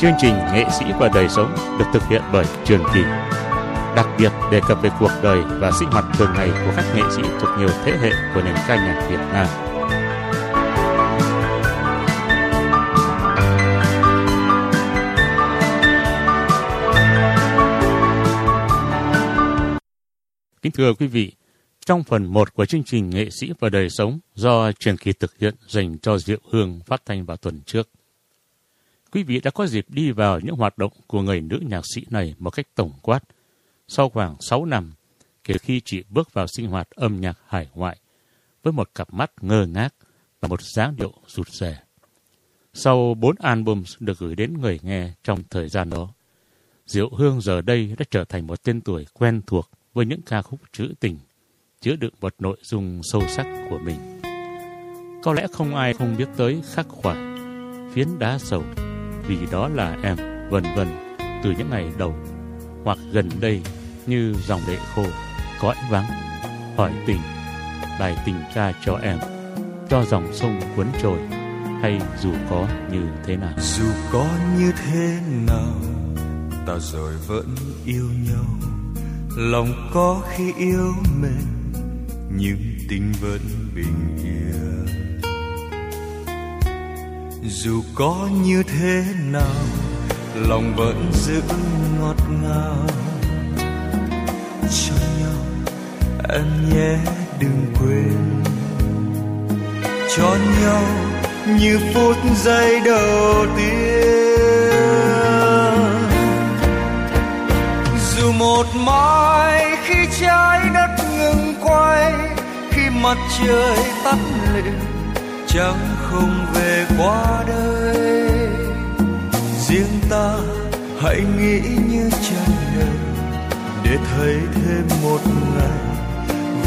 Chương trình Nghệ sĩ và đời sống được thực hiện bởi Trường Kỳ. Đặc biệt đề cập về cuộc đời và sinh hoạt thường ngày của các nghệ sĩ thuộc nhiều thế hệ của nền ca nhạc Việt Nam. Kính thưa quý vị, trong phần 1 của chương trình Nghệ sĩ và đời sống do Trường Kỳ thực hiện dành cho Diệu Hương phát thanh vào tuần trước, quý vị đã có dịp đi vào những hoạt động của người nữ nhạc sĩ này một cách tổng quát sau khoảng 6 năm kể khi chị bước vào sinh hoạt âm nhạc hải ngoại với một cặp mắt ngơ ngác và một dáng điệu rụt rè. Sau bốn album được gửi đến người nghe trong thời gian đó, Diệu Hương giờ đây đã trở thành một tên tuổi quen thuộc với những ca khúc trữ tình, chứa đựng một nội dung sâu sắc của mình. Có lẽ không ai không biết tới khắc khoải, phiến đá sầu, vì đó là em, vân vân, từ những ngày đầu, hoặc gần đây như dòng lệ khô, cõi vắng, hỏi tình, bài tình ca cho em, cho dòng sông cuốn trôi, hay dù có như thế nào. Dù có như thế nào, ta rồi vẫn yêu nhau, lòng có khi yêu mến, nhưng tình vẫn bình yên. Dù có như thế nào, lòng vẫn giữ ngọt ngào. Cho nhau em nhé đừng quên. Cho nhau như phút giây đầu tiên. Dù một mai khi trái đất ngừng quay khi mặt trời tắt lịm chẳng không về qua đây riêng ta, hãy nghĩ như trăng đời để thấy thêm một ngày,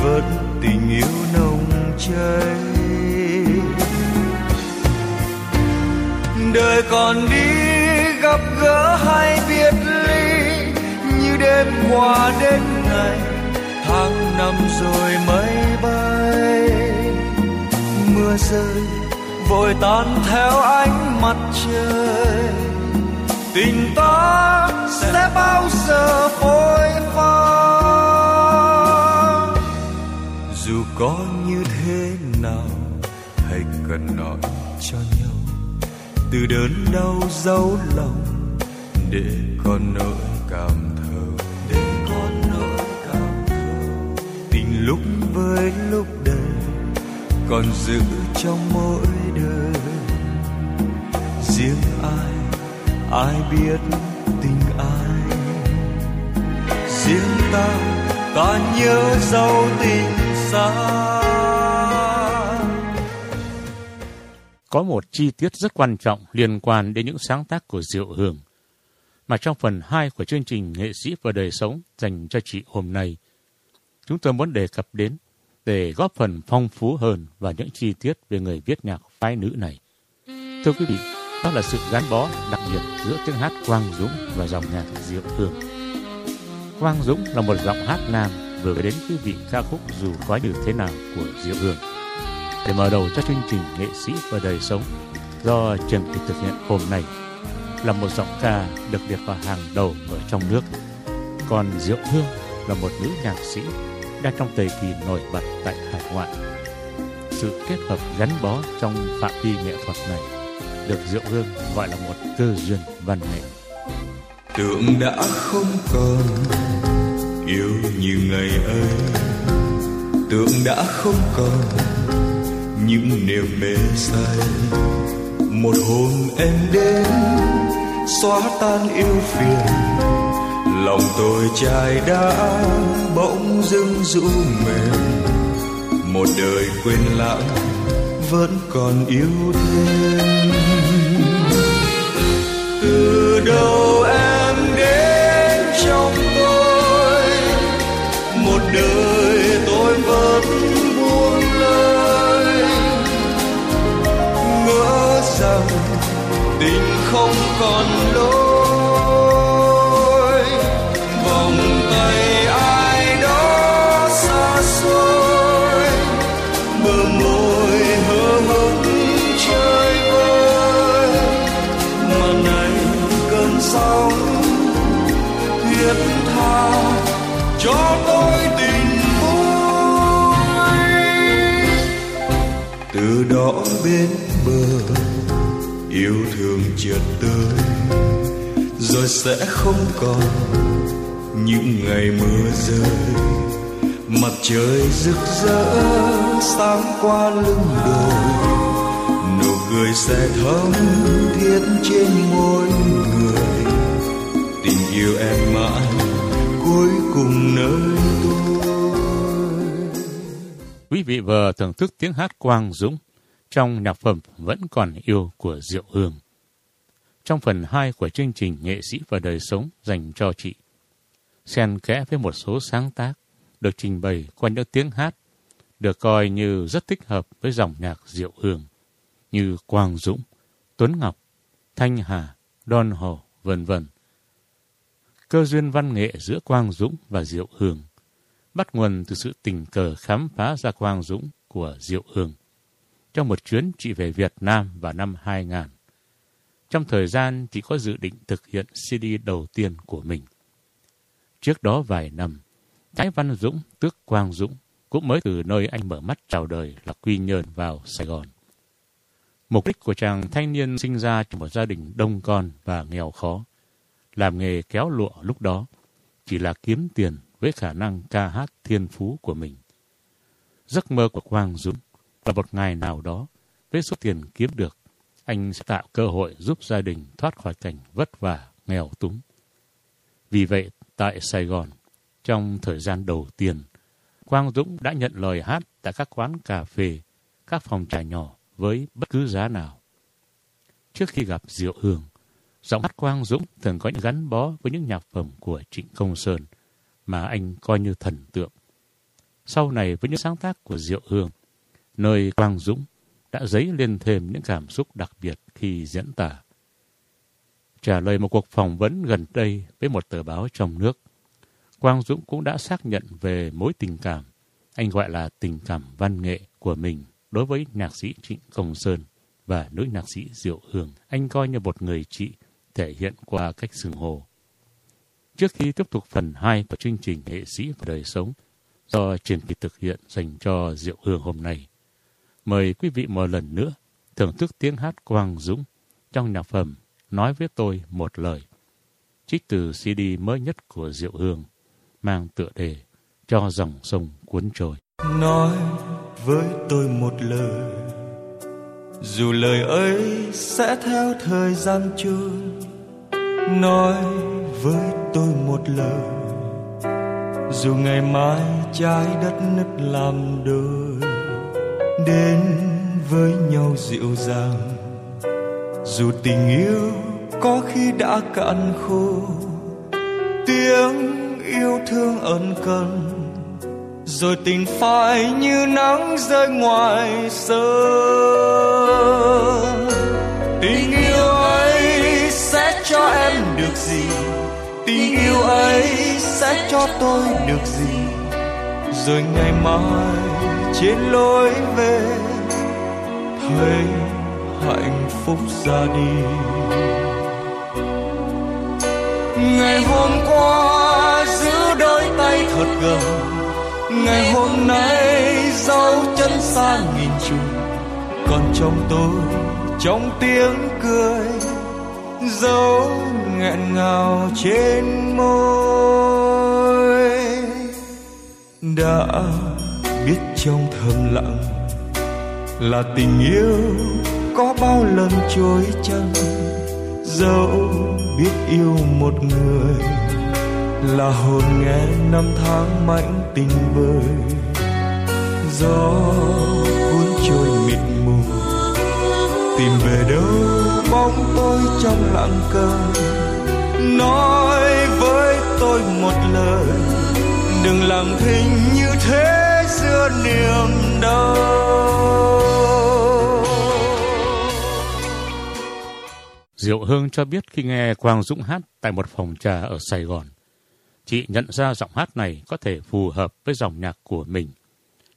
vẫn tình yêu nồng cháy. Đời còn đi, gặp gỡ hay biệt ly, như đêm qua đến ngày, tháng năm rồi mây bay. Mưa rơi vội tan theo ánh mặt trời. Tình ta sẽ bao giờ phôi pha? Dù có như thế nào, hãy cần nói cho nhau. Từ đớn đau dấu lòng, để con nỗi cảm thơ để con nỗi cảm thơ tình lúc với lúc đời còn giữ trong mỗi riêng ai ai biết tình ai riêng ta ta nhớ dấu tình xa Có một chi tiết rất quan trọng liên quan đến những sáng tác của Diệu Hương mà trong phần 2 của chương trình Nghệ sĩ và đời sống dành cho chị hôm nay, chúng tôi muốn đề cập đến để góp phần phong phú hơn vào những chi tiết về người viết nhạc phái nữ này. Thưa quý vị, đó là sự gắn bó đặc biệt giữa tiếng hát Quang Dũng và dòng nhạc Diệu Hương. Quang Dũng là một giọng hát nam vừa đến quý vị ca khúc dù có như thế nào của Diệu Hương. Để mở đầu cho chương trình Nghệ sĩ và đời sống do Trần Thị thực hiện hôm nay là một giọng ca được liệt vào hàng đầu ở trong nước. Còn Diệu Hương là một nữ nhạc sĩ đang trong thời kỳ nổi bật tại hải ngoại. Sự kết hợp gắn bó trong phạm vi nghệ thuật này được Diệu Hương gọi là một cơ duyên văn nghệ. tưởng đã không còn yêu như ngày ấy tưởng đã không còn những niềm mê say một hôm em đến, xóa tan yêu phiền lòng tôi trai đã bỗng dưng rũ mềm một đời quên lãng vẫn còn yêu thương đầu em đến trong tôi. Một đời tôi vẫn buông lời. Ngỡ rằng tình không còn bên bờ. Yêu thương chợt tới, rồi sẽ không còn. Những ngày mưa rơi, mặt trời rực rỡ sáng qua lưng đồi nụ cười sẽ thấm thiết trên môi người. Tình yêu em mãi cuối cùng nơi tôi. Quý vị vừa thưởng thức tiếng hát quang dũng trong nhạc phẩm vẫn còn yêu của Diệu Hương. Trong phần 2 của chương trình Nghệ sĩ và đời sống dành cho chị, xen kẽ với một số sáng tác được trình bày qua những tiếng hát được coi như rất thích hợp với dòng nhạc Diệu Hương như Quang Dũng, Tuấn Ngọc, Thanh Hà, Đon Hồ, vân vân. Cơ duyên văn nghệ giữa Quang Dũng và Diệu Hương bắt nguồn từ sự tình cờ khám phá ra Quang Dũng của Diệu Hương trong một chuyến chị về Việt Nam vào năm 2000. Trong thời gian chị có dự định thực hiện CD đầu tiên của mình. Trước đó vài năm, Thái Văn Dũng, tước Quang Dũng, cũng mới từ nơi anh mở mắt chào đời là Quy Nhơn vào Sài Gòn. Mục đích của chàng thanh niên sinh ra trong một gia đình đông con và nghèo khó. Làm nghề kéo lụa lúc đó chỉ là kiếm tiền với khả năng ca hát thiên phú của mình. Giấc mơ của Quang Dũng là một ngày nào đó, với số tiền kiếm được, anh sẽ tạo cơ hội giúp gia đình thoát khỏi cảnh vất vả, nghèo túng. Vì vậy, tại Sài Gòn, trong thời gian đầu tiên, Quang Dũng đã nhận lời hát tại các quán cà phê, các phòng trà nhỏ với bất cứ giá nào. Trước khi gặp Diệu Hương, giọng hát Quang Dũng thường có những gắn bó với những nhạc phẩm của Trịnh Công Sơn mà anh coi như thần tượng. Sau này với những sáng tác của Diệu Hương, nơi Quang Dũng đã dấy lên thêm những cảm xúc đặc biệt khi diễn tả. Trả lời một cuộc phỏng vấn gần đây với một tờ báo trong nước, Quang Dũng cũng đã xác nhận về mối tình cảm, anh gọi là tình cảm văn nghệ của mình đối với nhạc sĩ Trịnh Công Sơn và nữ nhạc sĩ Diệu Hương. Anh coi như một người chị thể hiện qua cách xưng hồ. Trước khi tiếp tục phần 2 của chương trình nghệ sĩ và đời sống do truyền kỳ thực hiện dành cho Diệu Hương hôm nay, mời quý vị một lần nữa thưởng thức tiếng hát Quang Dũng trong nhạc phẩm Nói với tôi một lời. Trích từ CD mới nhất của Diệu Hương, mang tựa đề Cho dòng sông cuốn trôi. Nói với tôi một lời, dù lời ấy sẽ theo thời gian trôi. Nói với tôi một lời, dù ngày mai trái đất nứt làm đôi đến với nhau dịu dàng. Dù tình yêu có khi đã cạn khô tiếng yêu thương ân cần. Rồi tình phai như nắng rơi ngoài sớm. tình yêu ấy sẽ cho em được gì? Tình yêu ấy sẽ cho tôi được gì? Rồi ngày mai trên lối về, thấy hạnh phúc ra đi. Ngày hôm qua giữ đôi tay thật gần ngày hôm nay dấu chân xa nghìn trùng. Còn trong tôi, trong tiếng cười, dấu nghẹn ngào trên môi đã biết trong thầm lặng là tình yêu có bao lần trôi chân dẫu biết yêu một người là hồn nghe năm tháng mãnh tình bơi gió cuốn trôi mịt mù, tìm về đâu bóng tôi trong lặng cơn nói với tôi một lời đừng làm thinh như thế giữa niềm đau Diệu Hương cho biết khi nghe Quang Dũng hát tại một phòng trà ở Sài Gòn, chị nhận ra giọng hát này có thể phù hợp với dòng nhạc của mình,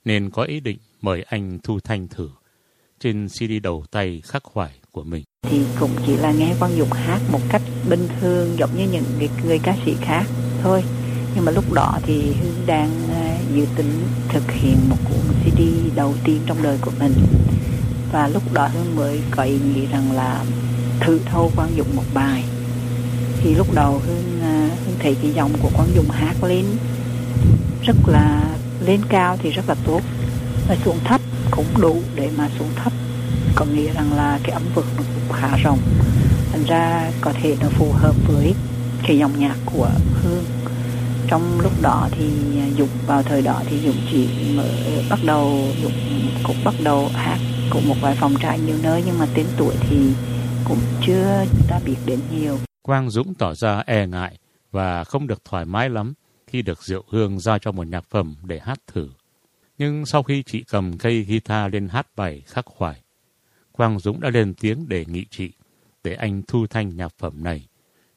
nên có ý định mời anh thu thanh thử trên CD đầu tay khắc khoải của mình. Thì cũng chỉ là nghe Quang Dũng hát một cách bình thường giống như những người, người ca sĩ khác thôi. Nhưng mà lúc đó thì Hương đang ờ, dự tính thực hiện một cuốn CD đầu tiên trong đời của mình. Và lúc đó hương mới có ý nghĩ rằng là thử thâu quang dũng một bài. Thì lúc đầu hương ờ, hương thấy cái giọng của quang dũng hát lên rất là, lên cao thì rất là tốt. Và xuống thấp cũng đủ để mà xuống thấp. Có nghĩa rằng là cái âm vực nó cũng khá rộng. Thành ra có thể nó phù hợp với cái dòng nhạc của hương trong lúc đó thì à, dục vào thời đó thì dục chỉ bắt đầu dục cũng bắt đầu hát cũng một vài phòng trại nhiều nơi nhưng mà tên tuổi thì cũng chưa ta biết đến nhiều. Quang Dũng tỏ ra e ngại và không được thoải mái lắm khi được Diệu Hương giao cho một nhạc phẩm để hát thử. Nhưng sau khi chị cầm cây guitar lên hát bài khắc khoải, Quang Dũng đã lên tiếng đề nghị chị để anh thu thanh nhạc phẩm này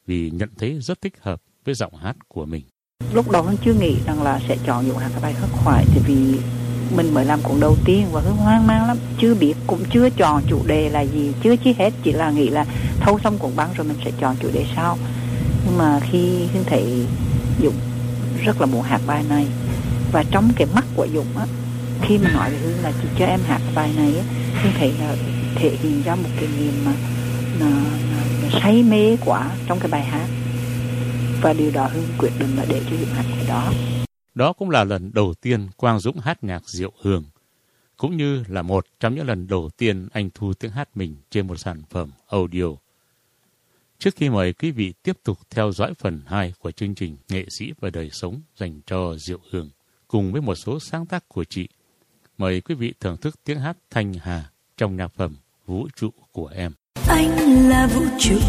vì nhận thấy rất thích hợp với giọng hát của mình. Lúc đó Hương chưa nghĩ rằng là sẽ chọn dụng hát cái bài khắc khoải thì vì mình mới làm cuốn đầu tiên và Hương hoang mang lắm. Chưa biết cũng chưa chọn chủ đề là gì chưa chi hết chỉ là nghĩ là thâu xong cuốn băng rồi mình sẽ chọn chủ đề sau. Nhưng mà khi Hương thấy Dũng rất là muốn hát bài này và trong cái mắt của Dũng á khi mà nói với Hương là chị cho em hát bài này á Hương thấy là thể hiện ra một cái niềm mà mà, mà, mà say mê quá trong cái bài hát và điều đó Hương quyết định là để cho Dũng hát cái đó đó cũng là lần đầu tiên Quang Dũng hát nhạc Diệu Hương, cũng như là một trong những lần đầu tiên anh thu tiếng hát mình trên một sản phẩm audio. Trước khi mời quý vị tiếp tục theo dõi phần 2 của chương trình Nghệ sĩ và đời sống dành cho Diệu Hương, cùng với một số sáng tác của chị, mời quý vị thưởng thức tiếng hát Thanh Hà trong nhạc phẩm Vũ trụ của em. Anh là vũ trụ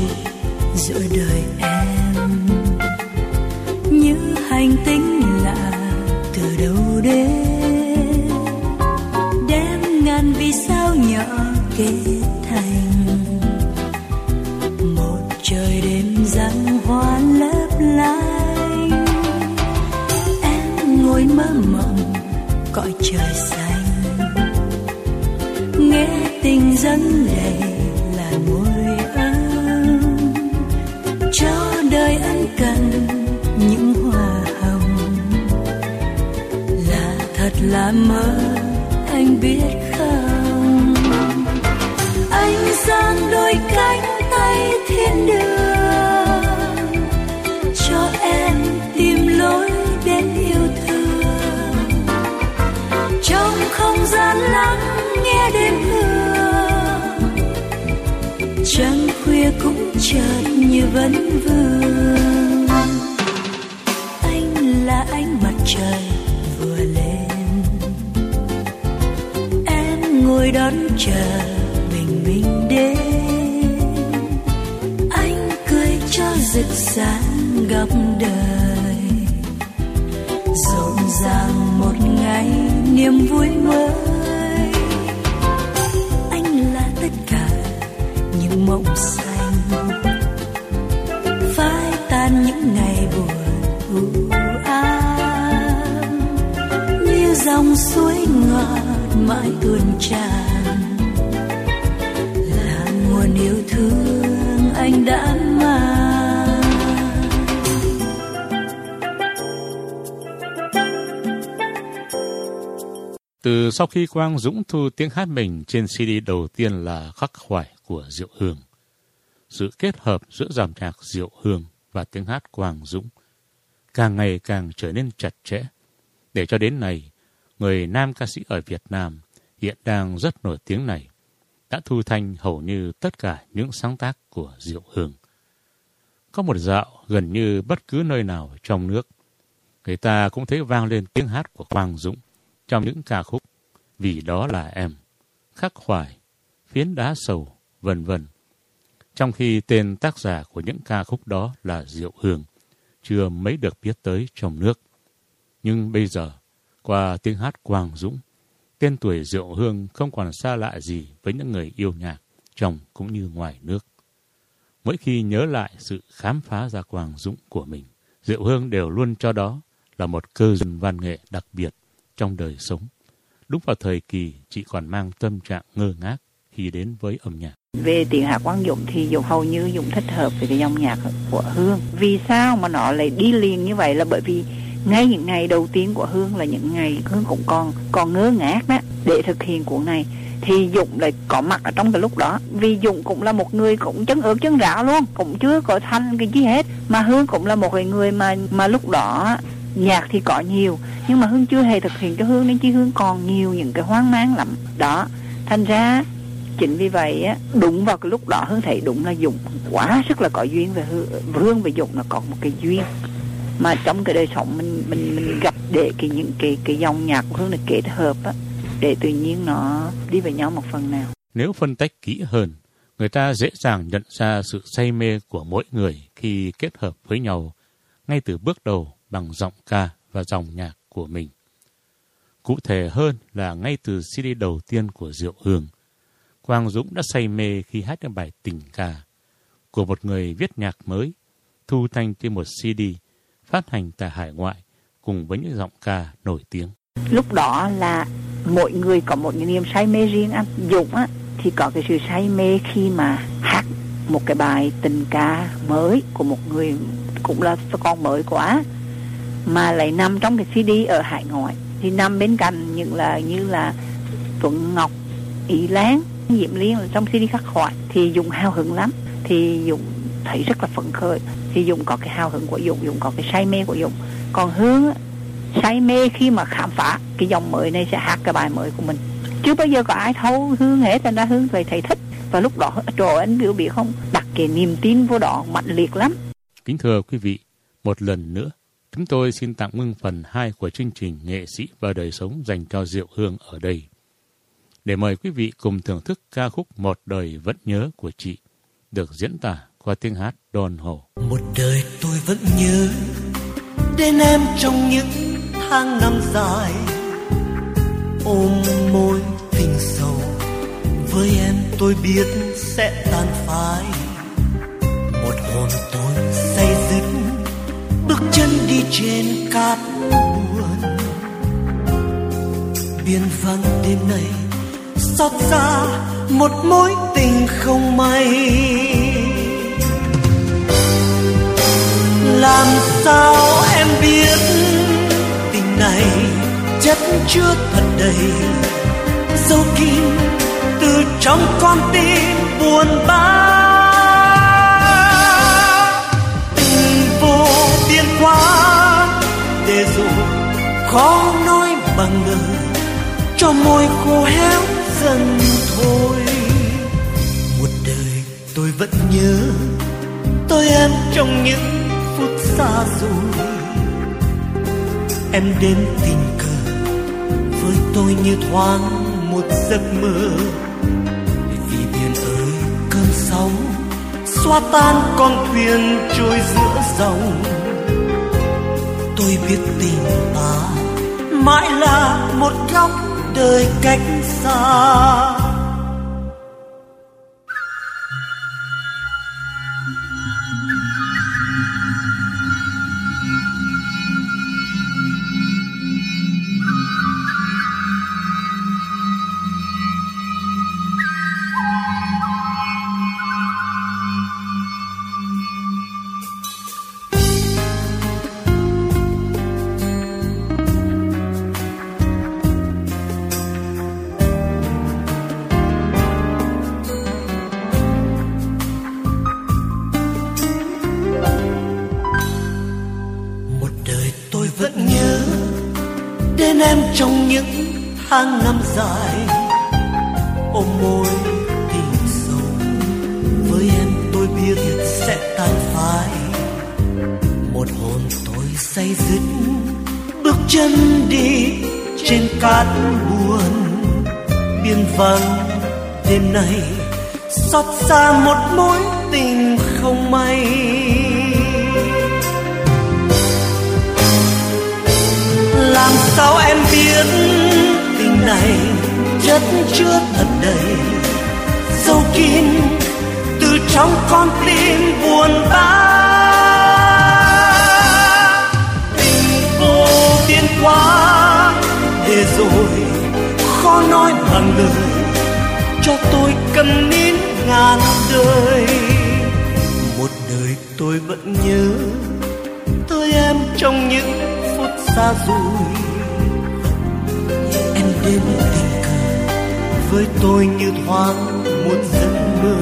giữa đời em anh tính lạ từ đâu đến đem ngàn vì sao nhỏ kết thành. Một trời đêm răng hoa lấp lánh, em ngồi mơ mộng cõi trời xanh. Nghe tình dâng đầy là môi là mơ, anh biết không? Anh giang đôi cánh tay thiên đường, cho em tìm lối đến yêu thương. Trong không gian lắng nghe đêm hương, trăng khuya cũng chợt như vấn vương. Anh là ánh mặt trời. Ngồi đón chờ bình minh đến. Anh cười cho rực sáng gặp đời. Rộn ràng một ngày niềm vui mới. Anh là tất cả những mộng xanh. Phai tan những ngày buồn u ám. Như dòng suối mãi tuôn tràn là nguồn yêu thương anh đã mang từ sau khi Quang Dũng thu tiếng hát mình trên CD đầu tiên là Khắc Khoải của Diệu Hương. Sự kết hợp giữa dòng nhạc Diệu Hương và tiếng hát Quang Dũng càng ngày càng trở nên chặt chẽ. Để cho đến nay người nam ca sĩ ở Việt Nam hiện đang rất nổi tiếng này, đã thu thanh hầu như tất cả những sáng tác của Diệu Hương. Có một dạo gần như bất cứ nơi nào trong nước, người ta cũng thấy vang lên tiếng hát của Quang Dũng trong những ca khúc Vì đó là em, Khắc khoải, Phiến đá sầu, vân vân. Trong khi tên tác giả của những ca khúc đó là Diệu Hương, chưa mấy được biết tới trong nước. Nhưng bây giờ, qua tiếng hát Quang Dũng, tên tuổi Diệu Hương không còn xa lạ gì với những người yêu nhạc, trong cũng như ngoài nước. Mỗi khi nhớ lại sự khám phá ra Quang Dũng của mình, Diệu Hương đều luôn cho đó là một cơ duyên văn nghệ đặc biệt trong đời sống. Đúng vào thời kỳ chị còn mang tâm trạng ngơ ngác khi đến với âm nhạc. Về tiếng hát Quang Dũng thì Dũng hầu như Dũng thích hợp với cái dòng nhạc của Hương. Vì sao mà nó lại đi liền như vậy là bởi vì ngay những ngày đầu tiên của hương là những ngày hương cũng còn còn ngơ ngác đó. Để thực hiện cuộc này thì Dũng lại có mặt ở trong cái lúc đó. Vì Dũng cũng là một người cũng chân ướt chân rã luôn cũng chưa có thanh cái gì hết. Mà Hương cũng là một người mà mà lúc đó nhạc thì có nhiều nhưng mà Hương chưa hề thực hiện cho Hương nên chứ Hương còn nhiều những cái hoang mang lắm. Đó thành ra chính vì vậy á đúng vào cái lúc đó Hương thấy đúng là Dũng quá sức là có duyên về Hương, Hương và Dũng là có một cái duyên mà trong cái đời sống mình mình mình gặp để cái những cái cái dòng nhạc của Hương là kết hợp á để tự nhiên nó đi với nhau một phần nào. Nếu phân tách kỹ hơn, người ta dễ dàng nhận ra sự say mê của mỗi người khi kết hợp với nhau ngay từ bước đầu bằng giọng ca và dòng nhạc của mình. Cụ thể hơn là ngay từ CD đầu tiên của Diệu Hương, Quang Dũng đã say mê khi hát những bài tình ca của một người viết nhạc mới, thu thanh trên một CD phát hành tại hải ngoại cùng với những giọng ca nổi tiếng. Lúc đó là mỗi người có một niềm say mê riêng anh Dũng á thì có cái sự say mê khi mà hát một cái bài tình ca mới của một người cũng là con mới quá mà lại nằm trong cái CD ở hải ngoại. Thì nằm bên cạnh những là như là Tuấn Ngọc, Ý Láng, Diệm Liên trong CD khắc họa thì Dũng hào hứng lắm. Thì Dũng thấy rất là phấn khởi thì Dũng có cái hào hứng của Dũng Dũng có cái say mê của Dũng. Còn Hương say mê khi mà khám phá cái dòng mới này sẽ hát cái bài mới của mình. Chứ bao giờ có ai thấu hương hết, thành ra hương về thầy thích. Và lúc đó, trời anh biểu bị không đặt cái niềm tin vô đó mạnh liệt lắm. Kính thưa quý vị, một lần nữa, chúng tôi xin tạm ngưng phần 2 của chương trình nghệ sĩ và đời sống dành cho Diệu Hương ở đây. Để mời quý vị cùng thưởng thức ca khúc Một đời vẫn nhớ của chị, được diễn tả và tiếng hát đồn Hồ. Một đời tôi vẫn nhớ đến em trong những tháng năm dài. Ôm môi tình sầu với em tôi biết sẽ tan phai. Một hồn tôi say dứt bước chân đi trên cát buồn. Biên vắng đêm nay, xót xa một mối tình không may. Làm sao em biết tình này chất chứa thật đầy. Dấu kín từ trong con tim buồn bã. Tình vô biên quá, để rồi khó nói bằng lời cho môi khô héo dần thôi. Một đời tôi vẫn nhớ, tôi em trong những phút xa rồi. Em đến tình cờ với tôi như thoáng một giấc mơ. Vì biển ơi, cơn sóng xóa tan con thuyền trôi giữa dòng. Tôi biết tình ta mãi là một góc đời cách xa. Biên vắng đêm nay, xót xa một mối tình không may. Làm sao em biết tình này chất chứa thật đầy sâu kín, từ trong con tim buồn bã. Tình vô biên quá để rồi khó nói bằng lời, cho tôi cầm nín ngàn đời. Một đời tôi vẫn nhớ tới em trong những phút xa rồi em đến tình cờ, với tôi như thoáng một giấc mơ.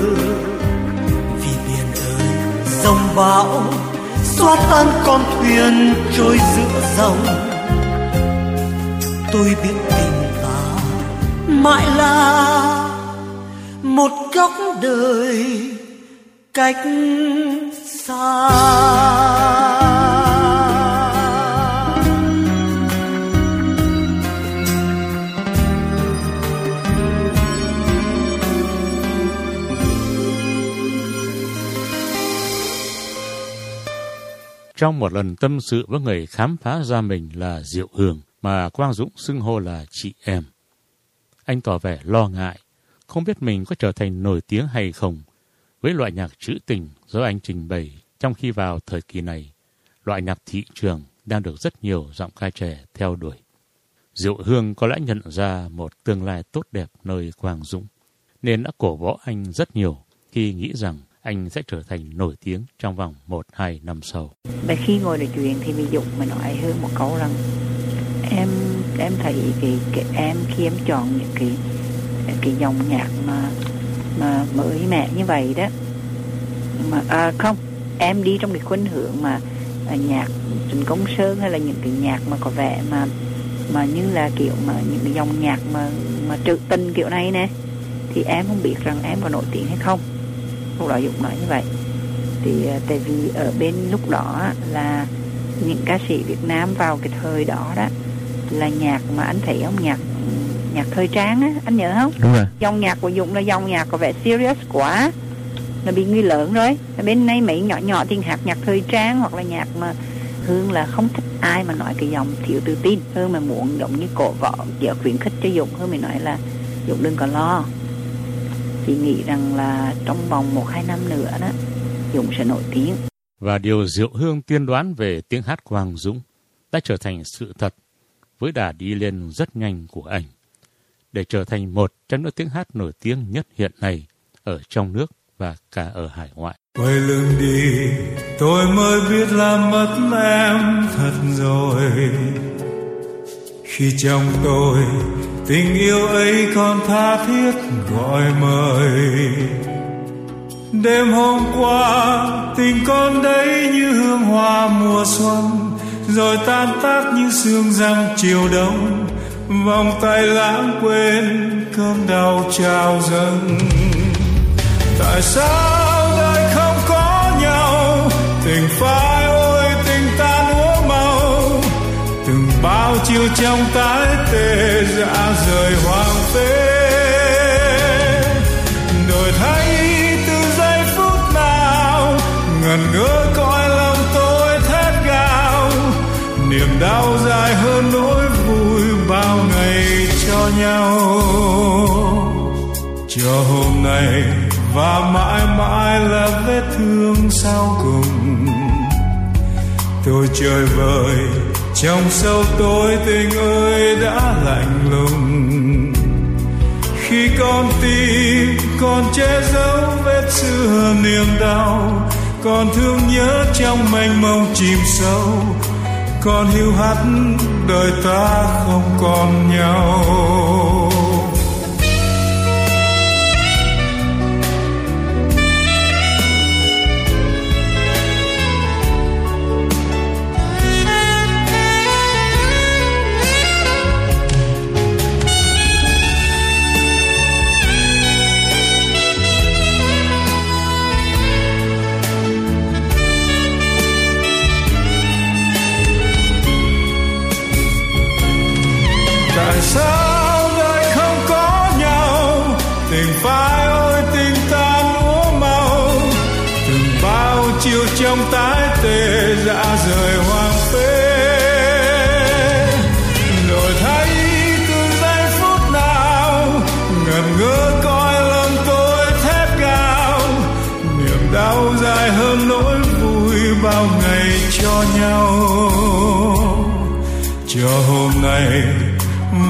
Vì biển ơi, dòng bão, xóa tan con thuyền trôi giữa dòng. Tôi biết tình mãi là một góc đời cách xa Trong một lần tâm sự với người khám phá ra mình là Diệu Hương mà Quang Dũng xưng hô là chị em. Anh tỏ vẻ lo ngại, không biết mình có trở thành nổi tiếng hay không với loại nhạc trữ tình do anh trình bày trong khi vào thời kỳ này, loại nhạc thị trường đang được rất nhiều giọng ca trẻ theo đuổi. Diệu Hương có lẽ nhận ra một tương lai tốt đẹp nơi Quang Dũng, nên đã cổ võ anh rất nhiều khi nghĩ rằng anh sẽ trở thành nổi tiếng trong vòng 1-2 năm sau. Và khi ngồi nói chuyện thì Mỹ Dũng mới nói hơn một câu rằng em em thấy cái, cái em khi em chọn những cái cái dòng nhạc mà mà mới mẻ như vậy đó. Mà à, không em đi trong cái khuynh hướng mà à, nhạc Trịnh Công Sơn hay là những cái nhạc mà có vẻ mà mà như là kiểu mà những cái dòng nhạc mà mà trữ tình kiểu này nè thì em không biết rằng em có nổi tiếng hay không. Lúc đó Dũng nói như vậy. Thì à, tại vì ở bên lúc đó là những ca sĩ Việt Nam vào cái thời đó đó là nhạc mà anh thấy không? Nhạc nhạc thời trang á anh nhớ không? Đúng rồi. Dòng nhạc của Dũng là dòng nhạc có vẻ serious quá. Nó bị người lớn rồi. Bên này mấy nhỏ nhỏ thì hát nhạc thời trang hoặc là nhạc mà Hương là không thích ai mà nói cái dòng thiếu tự tin. Hương mà muốn giống như cổ võ kiểu khuyến khích cho Dũng. Hương mới nói là Dũng đừng có lo. Chị nghĩ rằng là trong vòng một hai năm nữa đó Dũng sẽ nổi tiếng. Và điều Diệu Hương tiên đoán về tiếng hát Quang Dũng đã trở thành sự thật với đà đi lên rất nhanh của anh để trở thành một trong những tiếng hát nổi tiếng nhất hiện nay ở trong nước và cả ở hải ngoại. Quay lưng đi, tôi mới biết là mất em thật rồi. Khi trong tôi, tình yêu ấy còn tha thiết gọi mời. Đêm hôm qua, tình con đấy như hương hoa mùa xuân, rồi tan tác như sương răng chiều đông, vòng tay lãng quên cơn đau trao dâng. Tại sao đời không có nhau? Tình phai ôi, tình ta úa màu từng bao chiều trong tái tê dã rời hoang cho hôm nay và mãi mãi là vết thương sau cùng. Tôi chơi vơi, trong sâu tối tình ơi đã lạnh lùng. Khi con tim còn che giấu vết xưa niềm đau còn thương nhớ trong mênh mông chìm sâu. Còn hiu hắt đời ta không còn nhau.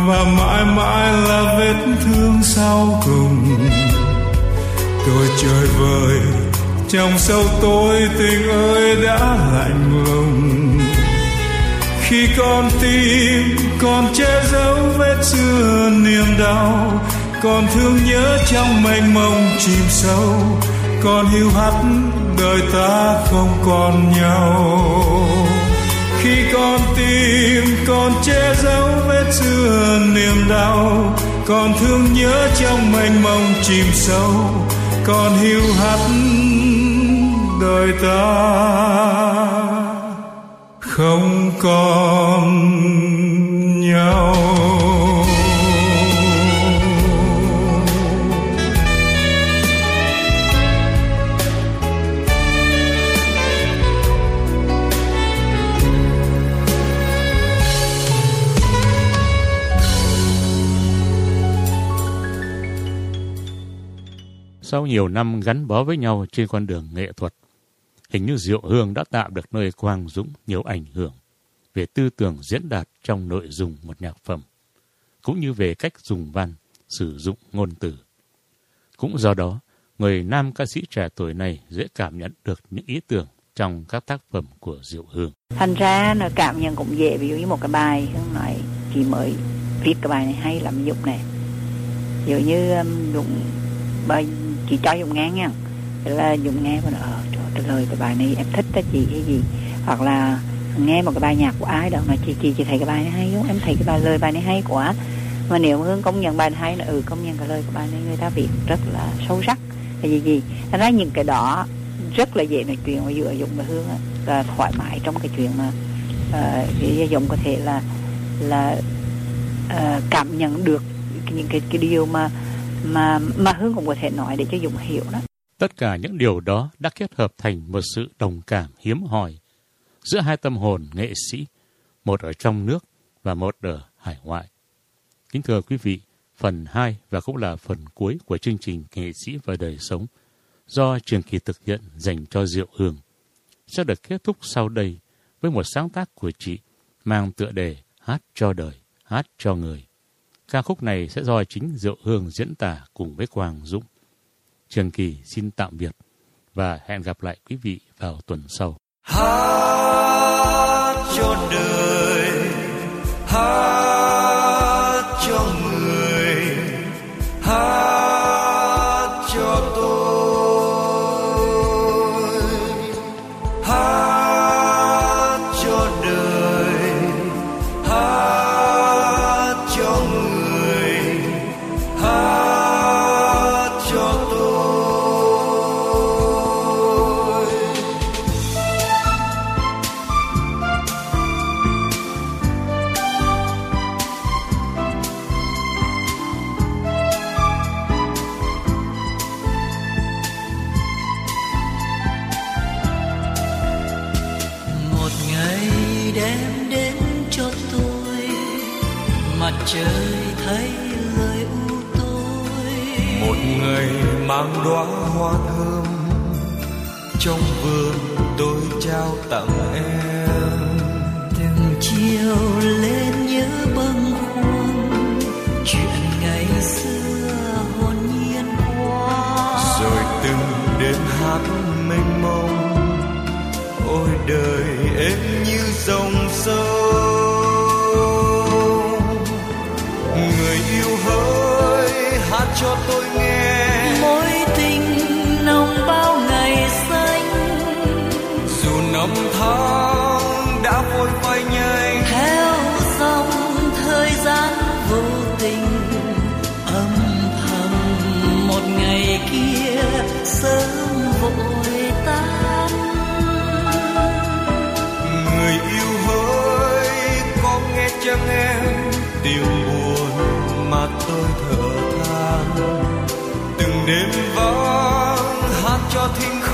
Và mãi mãi là vết thương sau cùng. Tôi chơi vơi trong sâu tôi tình ơi đã lạnh lùng. Khi con tim còn che giấu vết xưa niềm đau, còn thương nhớ trong mênh mông chìm sâu, còn hiu hắt đời ta không còn nhau khi con tim còn che giấu vết xưa niềm đau còn thương nhớ trong mênh mông chìm sâu còn hiu hắt đời ta. Không còn nhau. Sau nhiều năm gắn bó với nhau trên con đường nghệ thuật, hình như Diệu Hương đã tạo được nơi Quang Dũng nhiều ảnh hưởng về tư tưởng diễn đạt trong nội dung một nhạc phẩm, cũng như về cách dùng văn, sử dụng ngôn từ. Cũng do đó, người nam ca sĩ trẻ tuổi này dễ cảm nhận được những ý tưởng trong các tác phẩm của Diệu Hương. thành ra nó cảm nhận cũng dễ ví dụ như một cái bài hương nói chị mới viết cái bài này hay lắm dụng này ví dụ như um, đúng bài chị cho dùng nghe nha. Thế là dùng nghe và ờ trời cái lời cái bài này em thích đó chị cái gì? Hoặc là nghe một cái bài nhạc của ai đó mà chị chị chị thấy cái bài này hay không? Em thấy cái bài lời bài này hay quá. Mà nếu hương công nhận bài này hay là ừ công nhận cái lời của bài này người ta viết rất là sâu sắc. Là gì gì? Thành ra những cái đó rất là dễ nói chuyện và giữa dụng và hương á, là thoải mái trong cái chuyện mà uh, dùng dụng có thể là là uh, cảm nhận được những cái cái điều mà mà mà hương cũng có thể nói để cho Dũng hiểu đó Tất cả những điều đó đã kết hợp thành một sự đồng cảm hiếm hoi giữa hai tâm hồn nghệ sĩ, một ở trong nước và một ở hải ngoại. Kính thưa quý vị, phần 2 và cũng là phần cuối của chương trình Nghệ sĩ và đời sống do Trường Kỳ thực hiện dành cho Diệu Hương sẽ được kết thúc sau đây với một sáng tác của chị mang tựa đề Hát cho đời, hát cho người. Ca khúc này sẽ do chính Diệu Hương diễn tả cùng với Quang Dũng. Trường Kỳ xin tạm biệt và hẹn gặp lại quý vị vào tuần sau. hát cho đời, hát thác hát mênh mông. Ôi đời em như dòng sông. Người yêu hỡi hát cho tôi tiếng buồn mà tôi thở than. Từng đêm vắng hát cho thinh